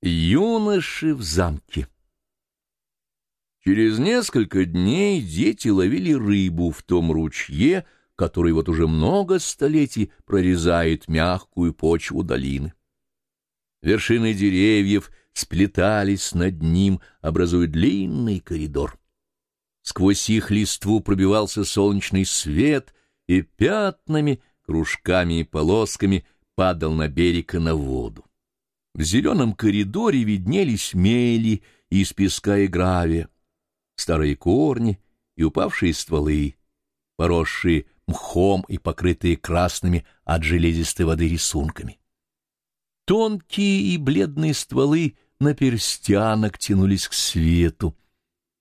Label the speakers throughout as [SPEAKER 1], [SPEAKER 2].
[SPEAKER 1] Юноши в замке Через несколько дней дети ловили рыбу в том ручье, который вот уже много столетий прорезает мягкую почву долины. Вершины деревьев сплетались над ним, образуя длинный коридор. Сквозь их листву пробивался солнечный свет и пятнами, кружками и полосками падал на берег и на воду. В зеленом коридоре виднелись мели из песка и гравия, старые корни и упавшие стволы, поросшие мхом и покрытые красными от железистой воды рисунками. Тонкие и бледные стволы на перстянок тянулись к свету.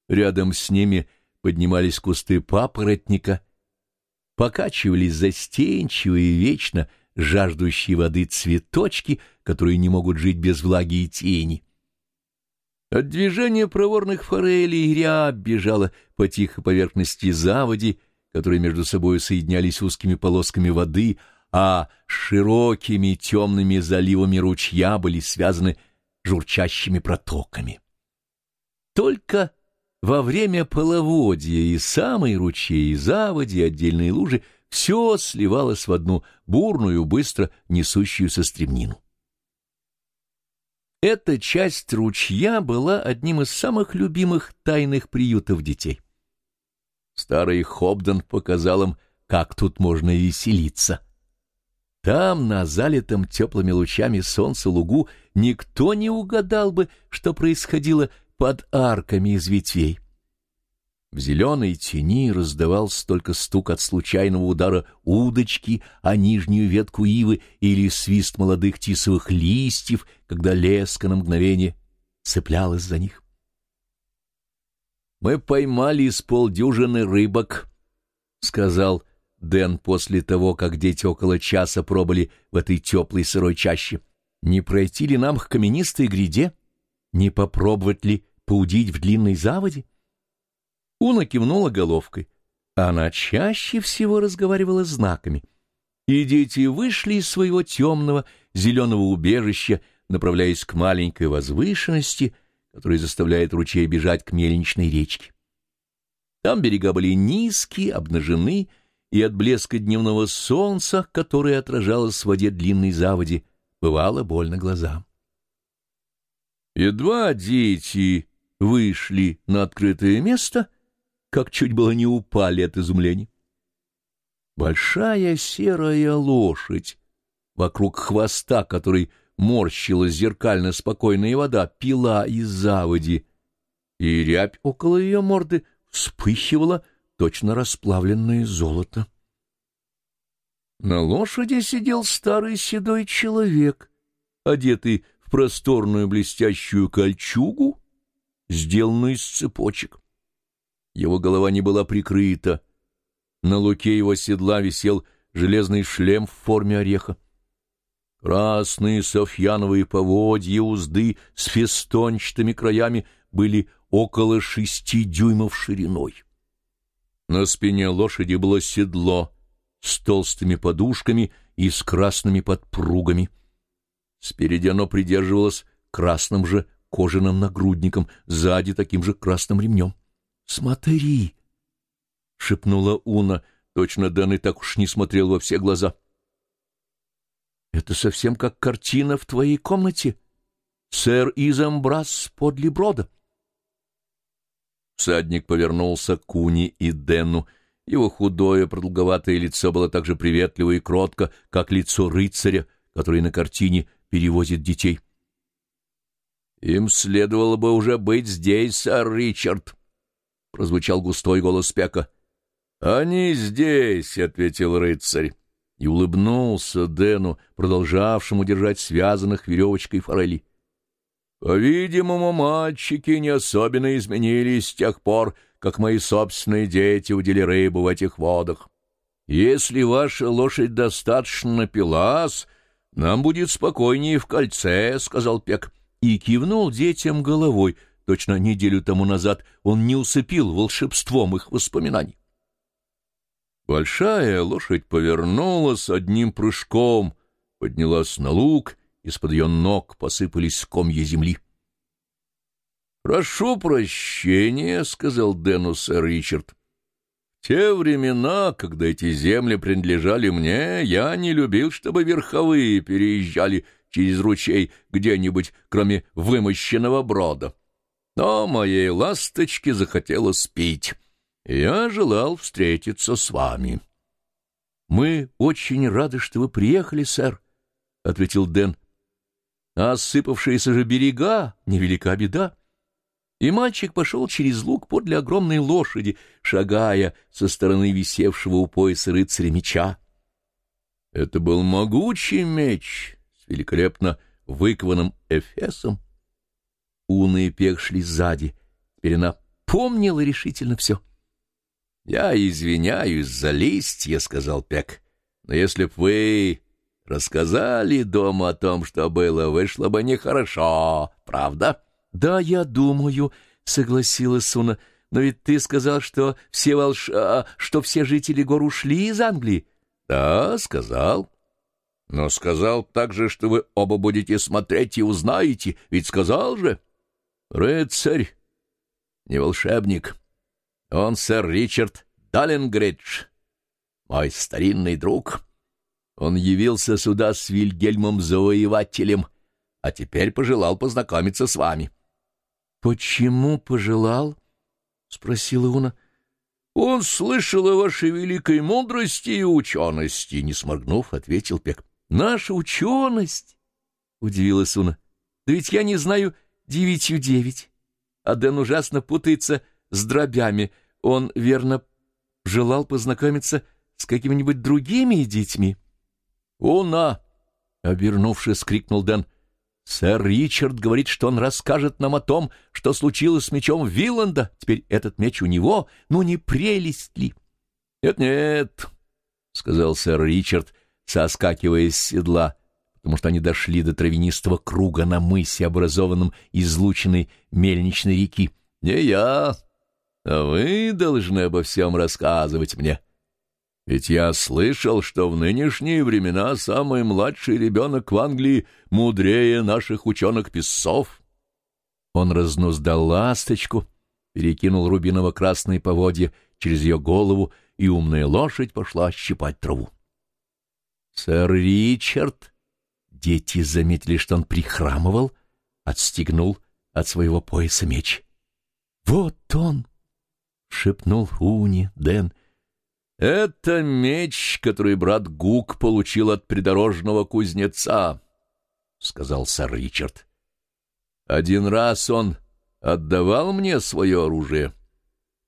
[SPEAKER 1] Рядом с ними поднимались кусты папоротника, покачивались застенчивые и вечно жаждущие воды цветочки, которые не могут жить без влаги и тени. От движения проворных форелей рябь бежала по тихой поверхности заводи, которые между собой соединялись узкими полосками воды, а широкими темными заливами ручья были связаны журчащими протоками. Только во время половодья и самой ручей, и заводи, и отдельные лужи — все сливалось в одну бурную, быстро несущуюся стремнину. Эта часть ручья была одним из самых любимых тайных приютов детей. Старый Хобден показал им, как тут можно веселиться. Там, на залитом теплыми лучами солнца лугу, никто не угадал бы, что происходило под арками из ветвей. В зеленой тени раздавался только стук от случайного удара удочки о нижнюю ветку ивы или свист молодых тисовых листьев, когда леска на мгновение цеплялась за них. «Мы поймали с полдюжины рыбок», — сказал Дэн после того, как дети около часа пробыли в этой теплой сырой чаще. «Не пройти ли нам к каменистой гряде? Не попробовать ли поудить в длинной заводе?» Уна кивнула головкой. Она чаще всего разговаривала знаками. И дети вышли из своего темного зеленого убежища, направляясь к маленькой возвышенности, которая заставляет ручей бежать к мельничной речке. Там берега были низкие, обнажены, и от блеска дневного солнца, которое отражалось в воде длинной заводи, бывало больно глазам. Едва дети вышли на открытое место — как чуть было не упали от изумления. Большая серая лошадь, вокруг хвоста которой морщилась зеркально спокойная вода, пила из заводи, и рябь около ее морды вспыхивала точно расплавленное золото. На лошади сидел старый седой человек, одетый в просторную блестящую кольчугу, сделанную из цепочек. Его голова не была прикрыта. На луке его седла висел железный шлем в форме ореха. Красные софьяновые поводья узды с фестончатыми краями были около шести дюймов шириной. На спине лошади было седло с толстыми подушками и с красными подпругами. Спереди оно придерживалось красным же кожаным нагрудником, сзади таким же красным ремнем. Смотри! — шепнула Уна. Точно Дэн и так уж не смотрел во все глаза. — Это совсем как картина в твоей комнате. Сэр Изамбрас подле брода. Всадник повернулся к Уне и Дэну. Его худое, продолговатое лицо было так же приветливо и кротко, как лицо рыцаря, который на картине перевозит детей. — Им следовало бы уже быть здесь, сэр Ричард, — прозвучал густой голос Пека. «Они здесь», — ответил рыцарь, и улыбнулся Дэну, продолжавшему держать связанных веревочкой форели. «По-видимому, мальчики не особенно изменились с тех пор, как мои собственные дети удили рыбу в этих водах. Если ваша лошадь достаточно напилась, нам будет спокойнее в кольце», — сказал Пек, и кивнул детям головой, Точно неделю тому назад он не усыпил волшебством их воспоминаний. Большая лошадь повернулась одним прыжком, поднялась на луг из-под ее ног посыпались комья земли. «Прошу прощения», — сказал Дэну сэр Ричард. «В те времена, когда эти земли принадлежали мне, я не любил, чтобы верховые переезжали через ручей где-нибудь, кроме вымощенного брода. Но моей ласточке захотелось пить, и я желал встретиться с вами». «Мы очень рады, что вы приехали, сэр», — ответил Дэн. «А осыпавшиеся же берега — невелика беда». И мальчик пошел через луг подле огромной лошади, шагая со стороны висевшего у пояса рыцаря меча. Это был могучий меч с великолепно выкованным эфесом. Уна и Пех шли сзади. Теперь она помнила решительно все. — Я извиняюсь за листья, — сказал Пек, — но если б вы рассказали дома о том, что было, вышло бы нехорошо, правда? — «Да, я думаю», — согласилась Суна. «Но ведь ты сказал, что все волш... А, что все жители гор ушли из Англии».
[SPEAKER 2] «Да, сказал. Но сказал также, что вы оба будете смотреть и узнаете. Ведь сказал же. Рыцарь, не волшебник. Он сэр Ричард Даллингридж, мой старинный друг. Он явился сюда с Вильгельмом Завоевателем, а теперь пожелал познакомиться с вами».
[SPEAKER 1] «Почему пожелал?» — спросила Уна.
[SPEAKER 2] «Он слышал о вашей великой мудрости и учености», — не сморгнув, ответил Пек.
[SPEAKER 1] «Наша ученость?» — удивилась Уна. «Да ведь я не знаю девятью девять. А Дэн ужасно путается с дробями. Он, верно, желал познакомиться с какими-нибудь другими детьми?»
[SPEAKER 2] «Уна!»
[SPEAKER 1] — обернувшись, крикнул Дэн. Сэр Ричард говорит, что он расскажет нам о том, что случилось с мечом Виланда. Теперь этот меч у него, ну не прелесть ли?
[SPEAKER 2] Нет, — Нет-нет, — сказал сэр Ричард, соскакивая с седла, потому что они дошли до травянистого круга на мысе, образованном излученной мельничной реки. — Не я, а вы должны обо всем рассказывать мне. — ведь я слышал, что в нынешние времена самый младший ребенок в Англии мудрее наших ученых-песцов.
[SPEAKER 1] Он разнуздал ласточку, перекинул рубиново-красные поводья через ее голову, и умная лошадь пошла щипать траву. Сэр Ричард, дети заметили, что он прихрамывал, отстегнул от своего пояса меч. «Вот он!» — шепнул Уни Дэн —
[SPEAKER 2] «Это меч, который брат Гук получил от придорожного кузнеца», — сказал сэр Ричард. «Один раз он отдавал мне свое оружие,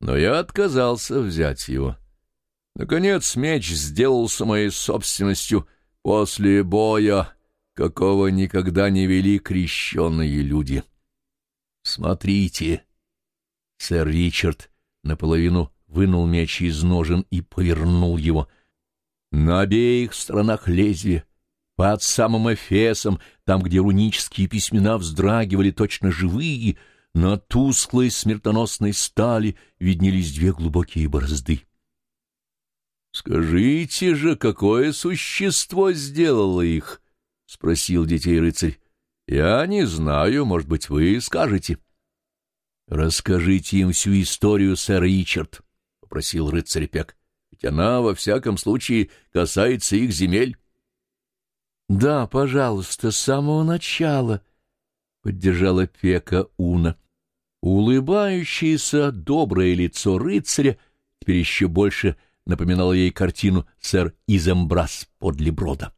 [SPEAKER 2] но я отказался взять его. Наконец меч сделался моей собственностью после боя, какого никогда не вели крещенные люди. Смотрите, сэр Ричард наполовину вынул меч из ножен и повернул его. На обеих сторонах лезвия, под самым эфесом, там, где рунические письмена вздрагивали точно живые, на тусклой смертоносной стали виднелись две глубокие борозды. — Скажите же, какое существо сделало их? — спросил детей рыцарь. — Я не знаю, может быть, вы скажете. — Расскажите им всю историю, сэр Ричард. — попросил рыцарь Пек. — Ведь она, во всяком случае, касается их земель.
[SPEAKER 1] — Да, пожалуйста, с самого начала, — поддержала Пека Уна. Улыбающееся доброе лицо рыцаря теперь еще больше напоминало ей картину сэр Изамбрас подле брода.